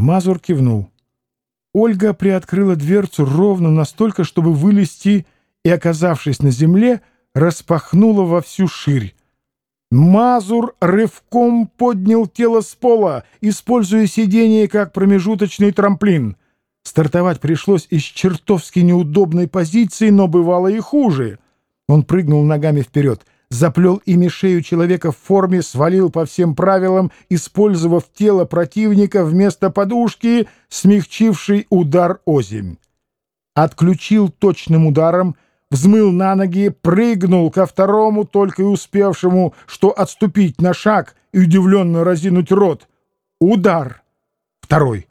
Мазур кивнул. Ольга приоткрыла дверцу ровно настолько, чтобы вылезти, и, оказавшись на земле, распахнула во всю ширь. Мазур рывком поднял тело с пола, используя сиденье как промежуточный трамплин. Стартовать пришлось из чертовски неудобной позиции, но бывало и хуже. Он прыгнул ногами вперед, заплел ими шею человека в форме, свалил по всем правилам, использовав тело противника вместо подушки, смягчивший удар озимь. Отключил точным ударом, взмыл на ноги, прыгнул ко второму, только и успевшему, что отступить на шаг и удивленно разинуть рот. Удар! Второй.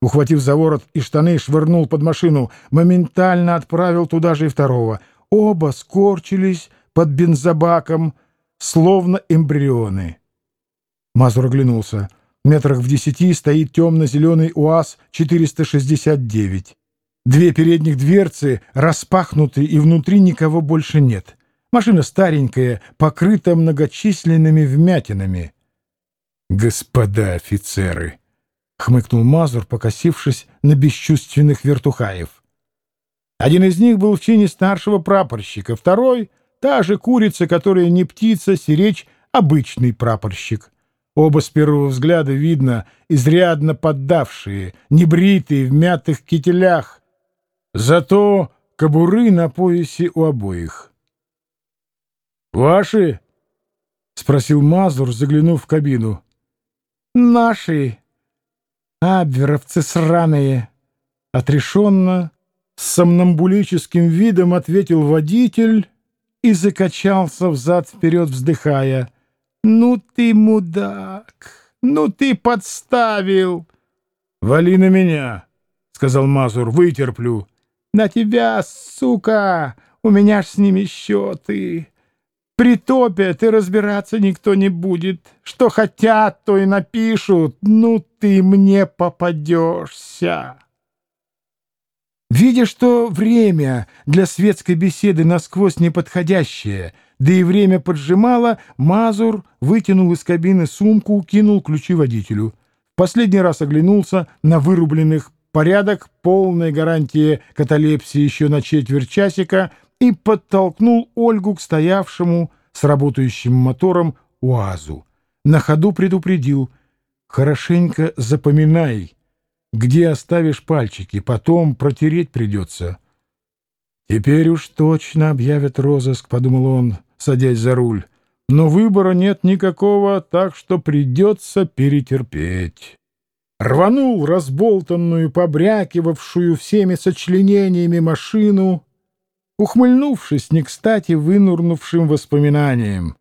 Ухватив за ворот и штаны, швырнул под машину, моментально отправил туда же и второго. Оба скорчились под бензобаком, словно эмбрионы. Мазур оглянулся. Метрах в десяти стоит темно-зеленый УАЗ-469. Две передних дверцы распахнуты, и внутри никого больше нет. Машина старенькая, покрыта многочисленными вмятинами. «Господа офицеры!» — хмыкнул Мазур, покосившись на бесчувственных вертухаев. Один из них был в чине старшего прапорщика, второй — та же курица, которая не птица, сиречь — обычный прапорщик. Оба с первого взгляда видно, изрядно поддавшие, небритые, в мятых кителях. Зато кобуры на поясе у обоих. «Ваши?» — спросил Мазур, заглянув в кабину. «Наши!» «Абверовцы сраные!» Отрешенно, с сомнамбулическим видом ответил водитель и закачался взад-вперед, вздыхая. «Ну ты мудак! Ну ты подставил!» «Вали на меня!» — сказал Мазур. «Вытерплю!» «На тебя, сука! У меня ж с ними счеты!» Притопят, и разбираться никто не будет. Что хотят, то и напишут. Ну, ты мне попадешься. Видя, что время для светской беседы насквозь неподходящее, да и время поджимало, Мазур вытянул из кабины сумку, кинул ключи водителю. Последний раз оглянулся на вырубленных порядок, полная гарантия каталепсии еще на четверть часика — и подтолкнул Ольгу к стоявшему с работающим мотором УАЗу. На ходу предупредил «Хорошенько запоминай, где оставишь пальчики, потом протереть придется». «Теперь уж точно объявят розыск», — подумал он, садясь за руль. «Но выбора нет никакого, так что придется перетерпеть». Рванул разболтанную, побрякивавшую всеми сочленениями машину, ухмыльнувшись не кстати вынурнувшим воспоминанием.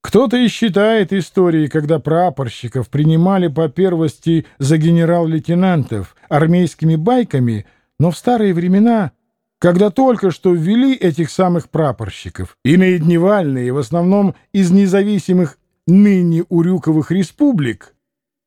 Кто-то и считает истории, когда прапорщиков принимали по первости за генерал-лейтенантов армейскими байками, но в старые времена, когда только что ввели этих самых прапорщиков, и наедневальные, в основном из независимых ныне Урюковых республик,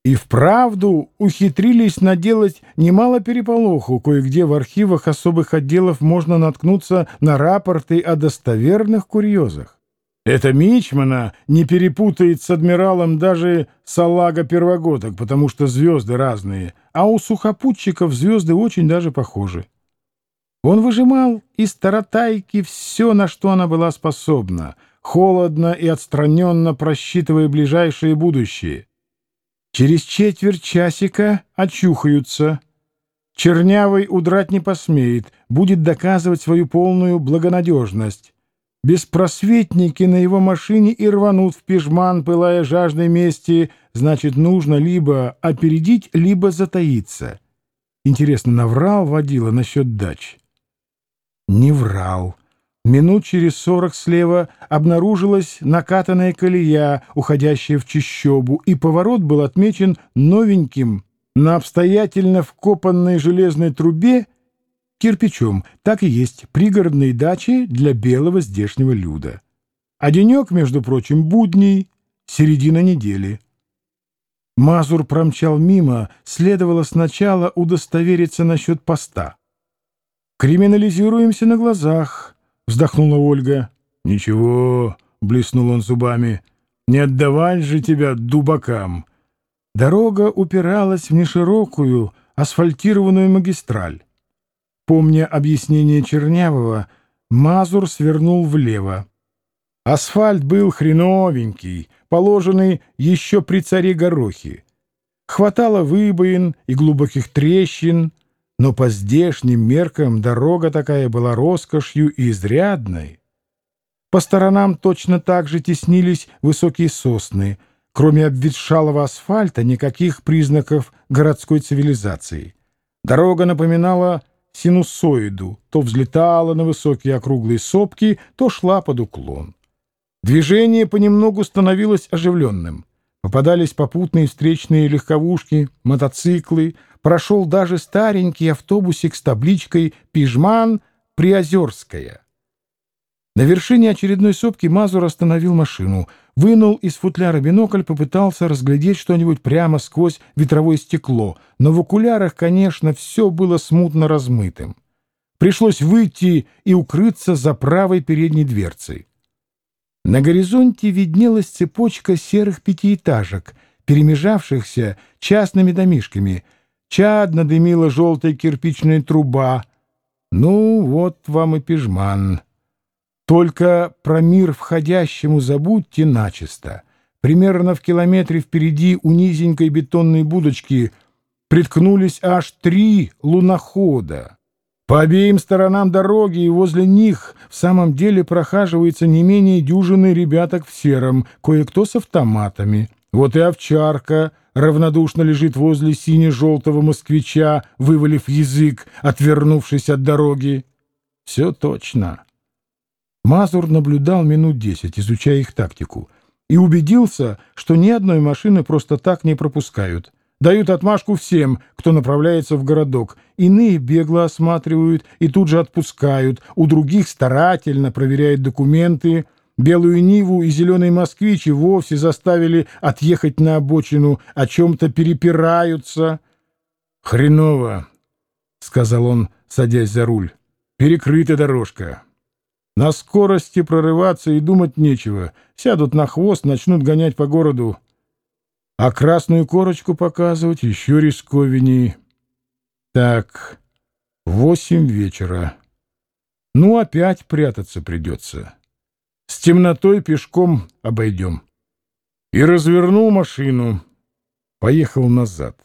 и вправду ухитрились наделать немало переполоху. Кое-где в архивах особых отделов можно наткнуться на рапорты о достоверных курьезах. Это Мичмана не перепутает с адмиралом даже салага первогодок, потому что звезды разные, а у сухопутчиков звезды очень даже похожи. Он выжимал из таратайки все, на что она была способна, холодно и отстраненно просчитывая ближайшее будущее — Через четверть часика очухаются. Чернявый удрать не посмеет, будет доказывать свою полную благонадежность. Беспросветники на его машине и рванут в пижман, пылая жаждой мести, значит, нужно либо опередить, либо затаиться. Интересно, наврал водила насчет дач? Не врал. Минут через сорок слева обнаружилась накатанная колея, уходящая в чищобу, и поворот был отмечен новеньким на обстоятельно вкопанной железной трубе кирпичом. Так и есть пригородные дачи для белого здешнего люда. А денек, между прочим, будний, середина недели. Мазур промчал мимо, следовало сначала удостовериться насчет поста. Криминализируемся на глазах — вздохнула Ольга. «Ничего», — блеснул он зубами, — «не отдавать же тебя дубакам. Дорога упиралась в неширокую асфальтированную магистраль. Помня объяснение Чернявого, Мазур свернул влево. Асфальт был хреновенький, положенный еще при царе Горохе. Хватало выбоин и глубоких трещин, но по здешним меркам дорога такая была роскошью и изрядной. По сторонам точно так же теснились высокие сосны — Кроме обветшалого асфальта, никаких признаков городской цивилизации. Дорога напоминала синусоиду, то взлетала на высокие округлые сопки, то шла под уклон. Движение понемногу становилось оживленным. Попадались попутные встречные легковушки, мотоциклы, прошел даже старенький автобусик с табличкой «Пижман Приозерская». На вершине очередной сопки Мазур остановил машину, вынул из футляра бинокль, попытался разглядеть что-нибудь прямо сквозь ветровое стекло, но в окулярах, конечно, все было смутно размытым. Пришлось выйти и укрыться за правой передней дверцей. На горизонте виднелась цепочка серых пятиэтажек, перемежавшихся частными домишками. Чадно дымила желтая кирпичная труба. Ну, вот вам и пижман. Только про мир входящему забудьте начисто. Примерно в километре впереди у низенькой бетонной будочки приткнулись аж три лунохода. По обеим сторонам дороги и возле них в самом деле прохаживается не менее дюжины ребяток в сером, кое-кто с автоматами. Вот и овчарка равнодушно лежит возле сине-желтого москвича, вывалив язык, отвернувшись от дороги. Все точно. Мазур наблюдал минут десять, изучая их тактику, и убедился, что ни одной машины просто так не пропускают. Дают отмашку всем, кто направляется в городок. Иные бегло осматривают и тут же отпускают, у других старательно проверяют документы. Белую Ниву и зеленый москвич и вовсе заставили отъехать на обочину, о чем-то перепираются. «Хреново», — сказал он, садясь за руль. «Перекрыта дорожка». На скорости прорываться и думать нечего. Сядут на хвост, начнут гонять по городу. А красную корочку показывать еще рисковеней. Так, восемь вечера. Ну, опять прятаться придется. С темнотой пешком обойдем. И развернул машину. Поехал назад.